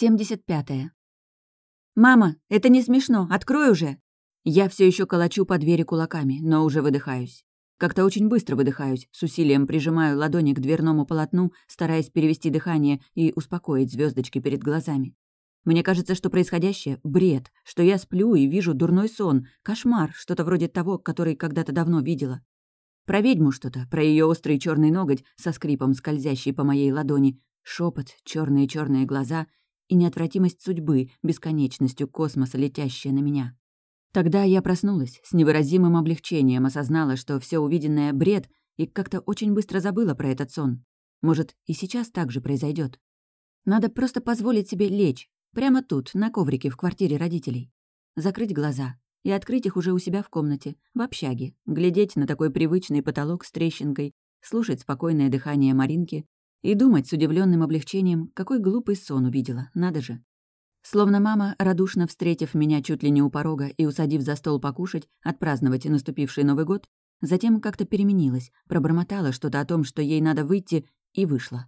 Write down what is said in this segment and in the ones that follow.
75. -е. «Мама, это не смешно, открой уже!» Я все еще колочу по двери кулаками, но уже выдыхаюсь. Как-то очень быстро выдыхаюсь, с усилием прижимаю ладони к дверному полотну, стараясь перевести дыхание и успокоить звездочки перед глазами. Мне кажется, что происходящее — бред, что я сплю и вижу дурной сон, кошмар, что-то вроде того, который когда-то давно видела. Про ведьму что-то, про ее острый черный ноготь со скрипом, скользящий по моей ладони, шепот, черные черные глаза и неотвратимость судьбы, бесконечностью космоса, летящая на меня. Тогда я проснулась, с невыразимым облегчением осознала, что все увиденное — бред, и как-то очень быстро забыла про этот сон. Может, и сейчас так же произойдет. Надо просто позволить себе лечь, прямо тут, на коврике в квартире родителей. Закрыть глаза и открыть их уже у себя в комнате, в общаге, глядеть на такой привычный потолок с трещинкой, слушать спокойное дыхание Маринки и думать с удивленным облегчением, какой глупый сон увидела, надо же. Словно мама, радушно встретив меня чуть ли не у порога и усадив за стол покушать, отпраздновать наступивший Новый год, затем как-то переменилась, пробормотала что-то о том, что ей надо выйти, и вышла.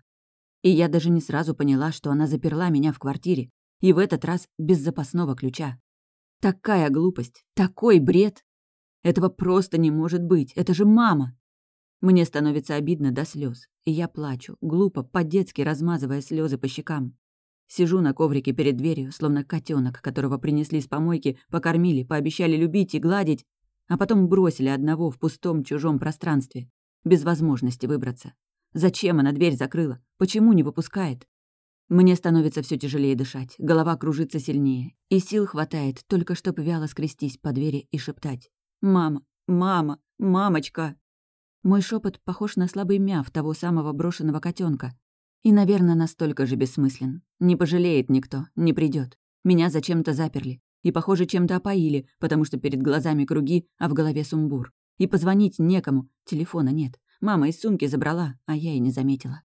И я даже не сразу поняла, что она заперла меня в квартире, и в этот раз без запасного ключа. Такая глупость, такой бред! Этого просто не может быть, это же мама! Мне становится обидно до слез, и я плачу, глупо, по-детски размазывая слезы по щекам. Сижу на коврике перед дверью, словно котенок, которого принесли с помойки, покормили, пообещали любить и гладить, а потом бросили одного в пустом чужом пространстве, без возможности выбраться. Зачем она дверь закрыла? Почему не выпускает? Мне становится все тяжелее дышать, голова кружится сильнее, и сил хватает только чтобы вяло скрестись по двери и шептать «Мама! Мама! Мамочка!» Мой шепот похож на слабый мяв того самого брошенного котенка. И, наверное, настолько же бессмыслен. Не пожалеет никто, не придет. Меня зачем-то заперли. И, похоже, чем-то опоили, потому что перед глазами круги, а в голове сумбур. И позвонить некому, телефона нет. Мама из сумки забрала, а я и не заметила.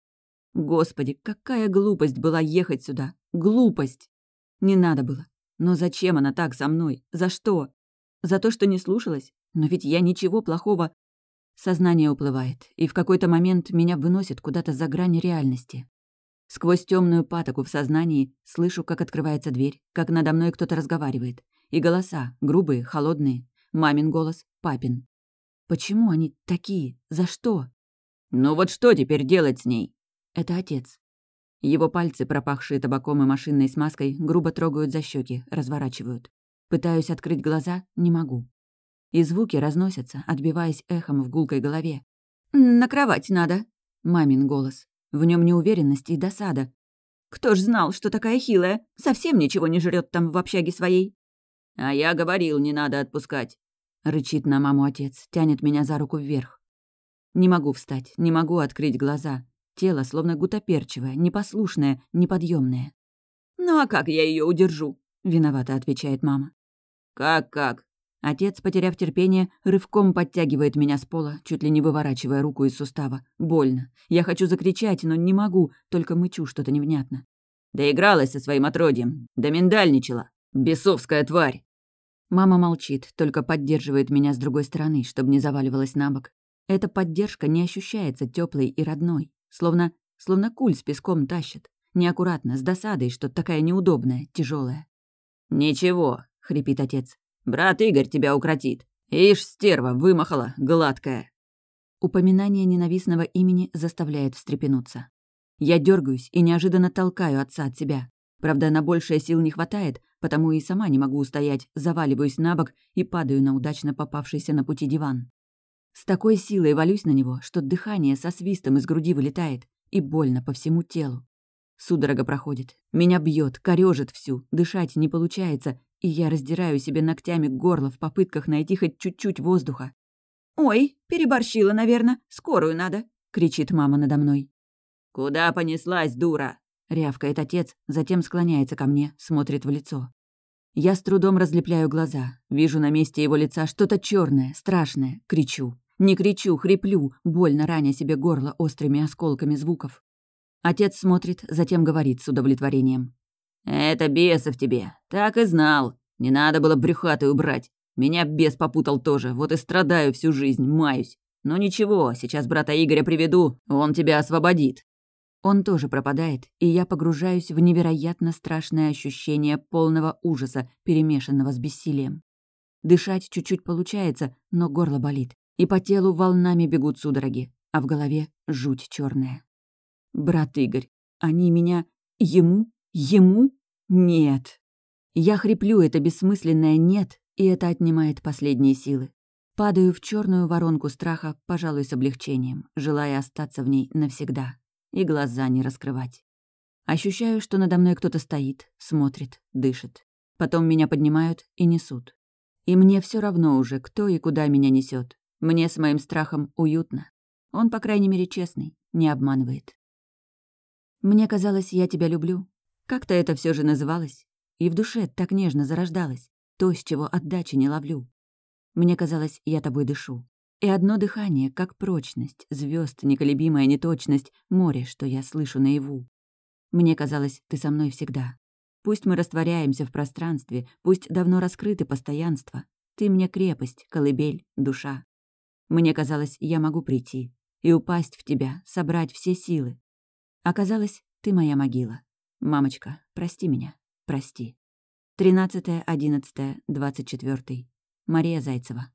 Господи, какая глупость была ехать сюда. Глупость! Не надо было. Но зачем она так со мной? За что? За то, что не слушалась? Но ведь я ничего плохого Сознание уплывает, и в какой-то момент меня выносит куда-то за грань реальности. Сквозь темную патоку в сознании слышу, как открывается дверь, как надо мной кто-то разговаривает. И голоса, грубые, холодные. Мамин голос, папин. Почему они такие? За что? «Ну вот что теперь делать с ней?» Это отец. Его пальцы, пропахшие табаком и машинной смазкой, грубо трогают за щеки, разворачивают. Пытаюсь открыть глаза, не могу и звуки разносятся, отбиваясь эхом в гулкой голове. «На кровать надо», — мамин голос. В нем неуверенность и досада. «Кто ж знал, что такая хилая? Совсем ничего не жрет там в общаге своей». «А я говорил, не надо отпускать», — рычит на маму отец, тянет меня за руку вверх. Не могу встать, не могу открыть глаза. Тело словно гутоперчивое, непослушное, неподъемное. «Ну а как я ее удержу?» — виновато отвечает мама. «Как-как? Отец, потеряв терпение, рывком подтягивает меня с пола, чуть ли не выворачивая руку из сустава. Больно. Я хочу закричать, но не могу, только мычу что-то невнятно. Доигралась со своим отродьем. Да миндальничала. Бесовская тварь. Мама молчит, только поддерживает меня с другой стороны, чтобы не заваливалась на бок. Эта поддержка не ощущается теплой и родной, словно, словно куль с песком тащит. Неаккуратно, с досадой, что такая неудобная, тяжелая. «Ничего», — хрипит отец. Брат Игорь тебя укротит. Ишь, стерва, вымахала, гладкая». Упоминание ненавистного имени заставляет встрепенуться. Я дергаюсь и неожиданно толкаю отца от себя. Правда, на большее сил не хватает, потому и сама не могу устоять, заваливаюсь на бок и падаю на удачно попавшийся на пути диван. С такой силой валюсь на него, что дыхание со свистом из груди вылетает, и больно по всему телу. Судорога проходит. Меня бьет, корежит всю, дышать не получается, и я раздираю себе ногтями горло в попытках найти хоть чуть-чуть воздуха. «Ой, переборщила, наверное, скорую надо», — кричит мама надо мной. «Куда понеслась, дура?» — рявкает отец, затем склоняется ко мне, смотрит в лицо. Я с трудом разлепляю глаза, вижу на месте его лица что-то черное, страшное, кричу. Не кричу, хриплю, больно раня себе горло острыми осколками звуков. Отец смотрит, затем говорит с удовлетворением. «Это бесов тебе. Так и знал. Не надо было брюхатую брать. Меня бес попутал тоже, вот и страдаю всю жизнь, маюсь. Но ничего, сейчас брата Игоря приведу, он тебя освободит». Он тоже пропадает, и я погружаюсь в невероятно страшное ощущение полного ужаса, перемешанного с бессилием. Дышать чуть-чуть получается, но горло болит, и по телу волнами бегут судороги, а в голове жуть черная. Брат Игорь, они меня... Ему? Ему? Нет. Я хриплю это бессмысленное «нет», и это отнимает последние силы. Падаю в черную воронку страха, пожалуй, с облегчением, желая остаться в ней навсегда и глаза не раскрывать. Ощущаю, что надо мной кто-то стоит, смотрит, дышит. Потом меня поднимают и несут. И мне все равно уже, кто и куда меня несет. Мне с моим страхом уютно. Он, по крайней мере, честный, не обманывает. Мне казалось, я тебя люблю. Как-то это все же называлось. И в душе так нежно зарождалось. То, с чего отдачи не ловлю. Мне казалось, я тобой дышу. И одно дыхание, как прочность, звезд, неколебимая неточность, море, что я слышу наяву. Мне казалось, ты со мной всегда. Пусть мы растворяемся в пространстве, пусть давно раскрыты постоянства. Ты мне крепость, колыбель, душа. Мне казалось, я могу прийти и упасть в тебя, собрать все силы. Оказалось, ты моя могила. Мамочка, прости меня, прости. 13-11-24. Мария Зайцева.